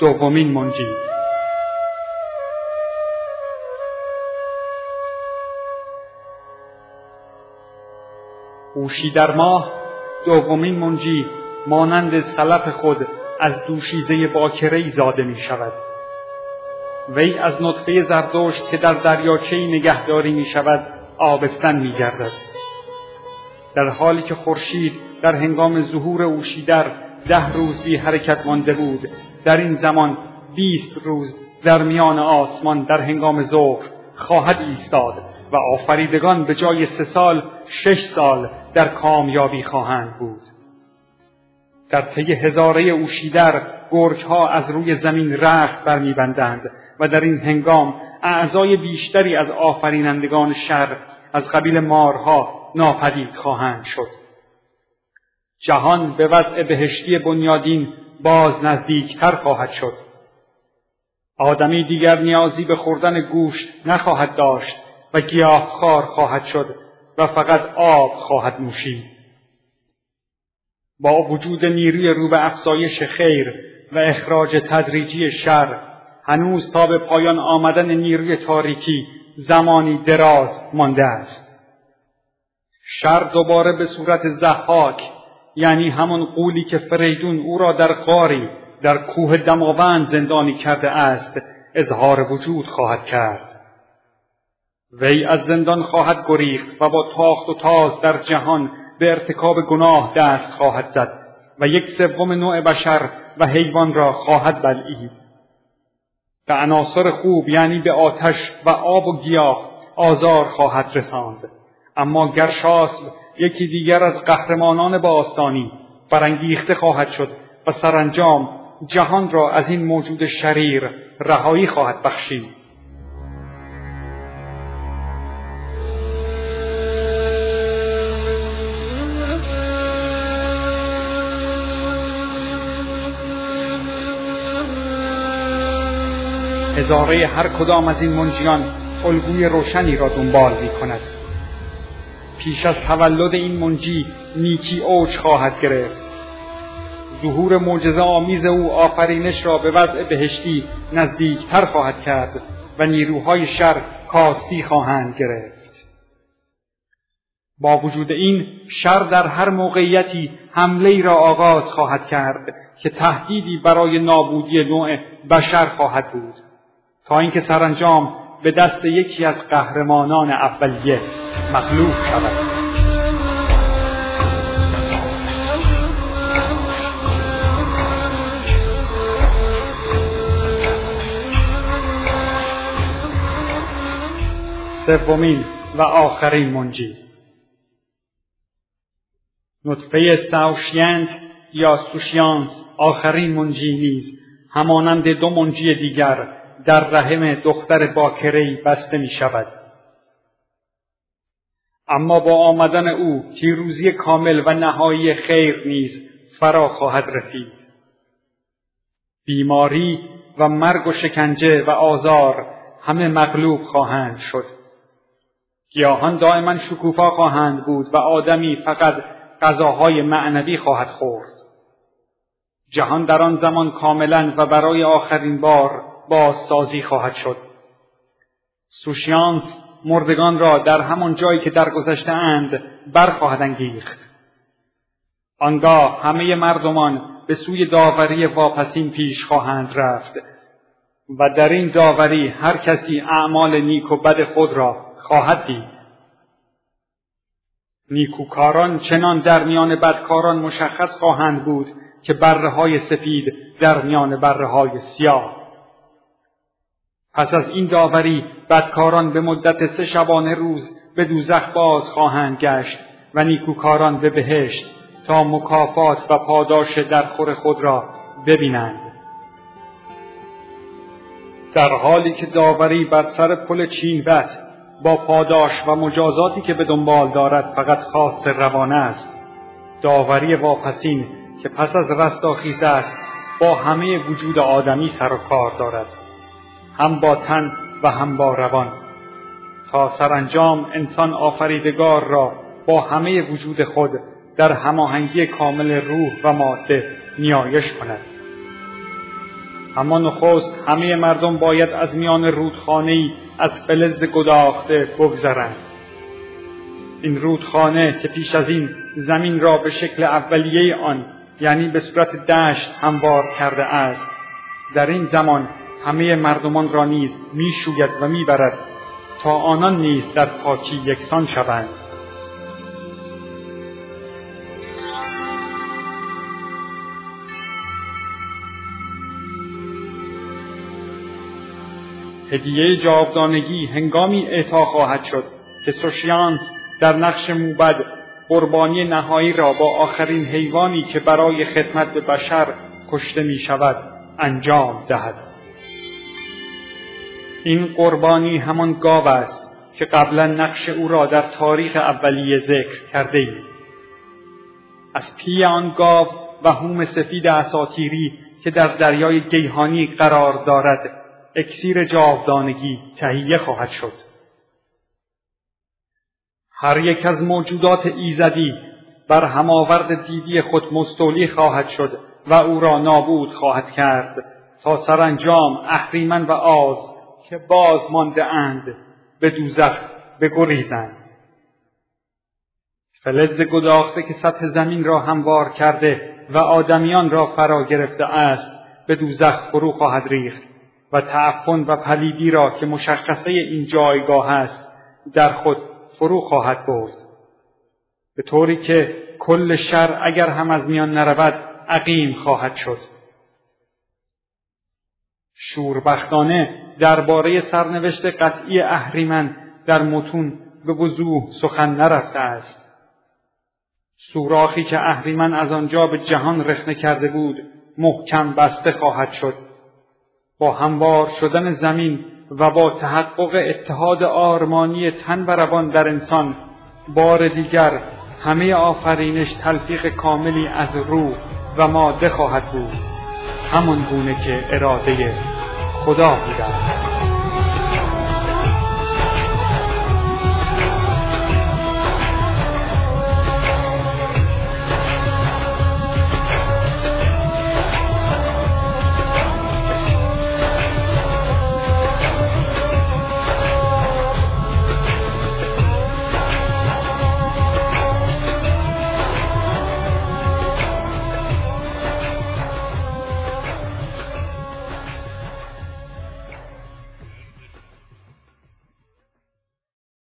دومین منجی. اوشی در ماه دومین منجی مانند سلف خود از دوشیزه باکره زاده می شود. وی از نطفه زردشت که در دریاچه نگهداری می شود آبستن می گردد. در حالی که خورشید در هنگام ظهور اوشیدر ده روز بی حرکت مانده بود در این زمان بیست روز در میان آسمان در هنگام ظهر خواهد ایستاد و آفریدگان به جای سه سال شش سال در کامیابی خواهند بود. در طی هزاره اوشیدر ها از روی زمین رخت برمیبندند و در این هنگام اعضای بیشتری از آفرینندگان شر از قبیل مارها ناپدید خواهند شد. جهان به وضع بهشتی بنیادین باز نزدیکتر خواهد شد. آدمی دیگر نیازی به خوردن گوشت نخواهد داشت و خار خواهد شد و فقط آب خواهد نوشید. با وجود نیروی رو به افزایش خیر و اخراج تدریجی شر هنوز تا به پایان آمدن نیروی تاریکی زمانی دراز مانده است. شر دوباره به صورت زحاک یعنی همون قولی که فریدون او را در قاری در کوه دماوند زندانی کرده است اظهار وجود خواهد کرد. وی از زندان خواهد گریخت و با تاخت و تاز در جهان به ارتکاب گناه دست خواهد زد و یک سوم نوع بشر و حیوان را خواهد بلعید. به عناصر خوب یعنی به آتش و آب و گیاه آزار خواهد رساند. اما گرشاسب یکی دیگر از قهرمانان باستانی برانگیخته خواهد شد و سرانجام جهان را از این موجود شریر رهایی خواهد بخشید. هزاره هر کدام از این منجیان الگوی روشنی را دنبال می کند پیش از تولد این منجی نیکی اوج خواهد گرفت. ظهور معجزه آمیز او آفرینش را به وضع بهشتی نزدیکتر خواهد کرد و نیروهای شر کاستی خواهند گرفت. با وجود این شر در هر موقعیتی حمله ای را آغاز خواهد کرد که تهدیدی برای نابودی نوع بشر خواهد بود. تا اینکه سرانجام به دست یکی از قهرمانان اولیه مغلوب شود. سومین و آخرین منجی. نطفه ساوشینت یا سوشیانس آخرین منجی نیز همانند دو منجی دیگر در رحم دختر باکری بسته می شود. اما با آمدن او پیروزی کامل و نهایی خیر نیز فرا خواهد رسید. بیماری و مرگ و شکنجه و آزار همه مغلوب خواهند شد. گیاهان دائما شکوفا خواهند بود و آدمی فقط غذاهای معنوی خواهد خورد. جهان در آن زمان کاملا و برای آخرین بار بازسازی خواهد شد. سوشیانس مردگان را در همان جایی که درگذشته اند برخواهد انگیخت. آنگاه همه مردمان به سوی داوری واپسین پیش خواهند رفت و در این داوری هر کسی اعمال نیک و بد خود را خواهد دید. نیکوکاران چنان در میان بدکاران مشخص خواهند بود که بره های سفید در میان بره های سیاه. پس از این داوری بدکاران به مدت سه شبانه روز به دوزخ باز خواهند گشت و نیکوکاران به بهشت تا مکافات و پاداش درخور خود را ببینند. در حالی که داوری بر سر پل چینوت با پاداش و مجازاتی که به دنبال دارد فقط خاص روانه است داوری واپسین که پس از رستاخیز است با همه وجود آدمی سر و کار دارد. هم با تن و هم با روان. تا سرانجام انسان آفریدگار را با همه وجود خود در هماهنگی کامل روح و ماده نیایش کند. اما نخست همه مردم باید از میان رودخانه از فلز گداخته بگذرند. این رودخانه که پیش از این زمین را به شکل اولیه آن یعنی به صورت دشت هموار کرده است در این زمان همه مردمان را نیز می‌شوید و می‌برد تا آنان نیز در پاکی یکسان شوند. هدیه جاودانگی هنگامی اعطا خواهد شد که سوشیانس در نقش موبد قربانی نهایی را با آخرین حیوانی که برای خدمت به بشر کشته می شود انجام دهد. این قربانی همان گاو است که قبلا نقش او را در تاریخ اولیه ذکر کرده ایم. از پی آن گاو و هوم سفید اساتیری که در دریای گیهانی قرار دارد اکسیر جاودانگی تهیه خواهد شد هر یک از موجودات ایزدی بر هماورد دیدی خود مستولی خواهد شد و او را نابود خواهد کرد تا سرانجام اهریمن و آز که باز مانده اند به دوزخ بگریزند. فلز گداخته که سطح زمین را هموار کرده و آدمیان را فرا گرفته است به دوزخ فرو خواهد ریخت و تعفن و پلیدی را که مشخصه این جایگاه است در خود فرو خواهد برد. به طوری که کل شر اگر هم از میان نرود عقیم خواهد شد. شوربختانه درباره سرنوشت قطعی اهریمن در متون به وضوح سخن نرفته است. سوراخی که اهریمن از آنجا به جهان رخنه کرده بود محکم بسته خواهد شد. با هموار شدن زمین و با تحقق اتحاد آرمانی تن و روان در انسان بار دیگر همه آفرینش تلفیق کاملی از روح و ماده خواهد بود. همان گونه که اراده خدا بوده است.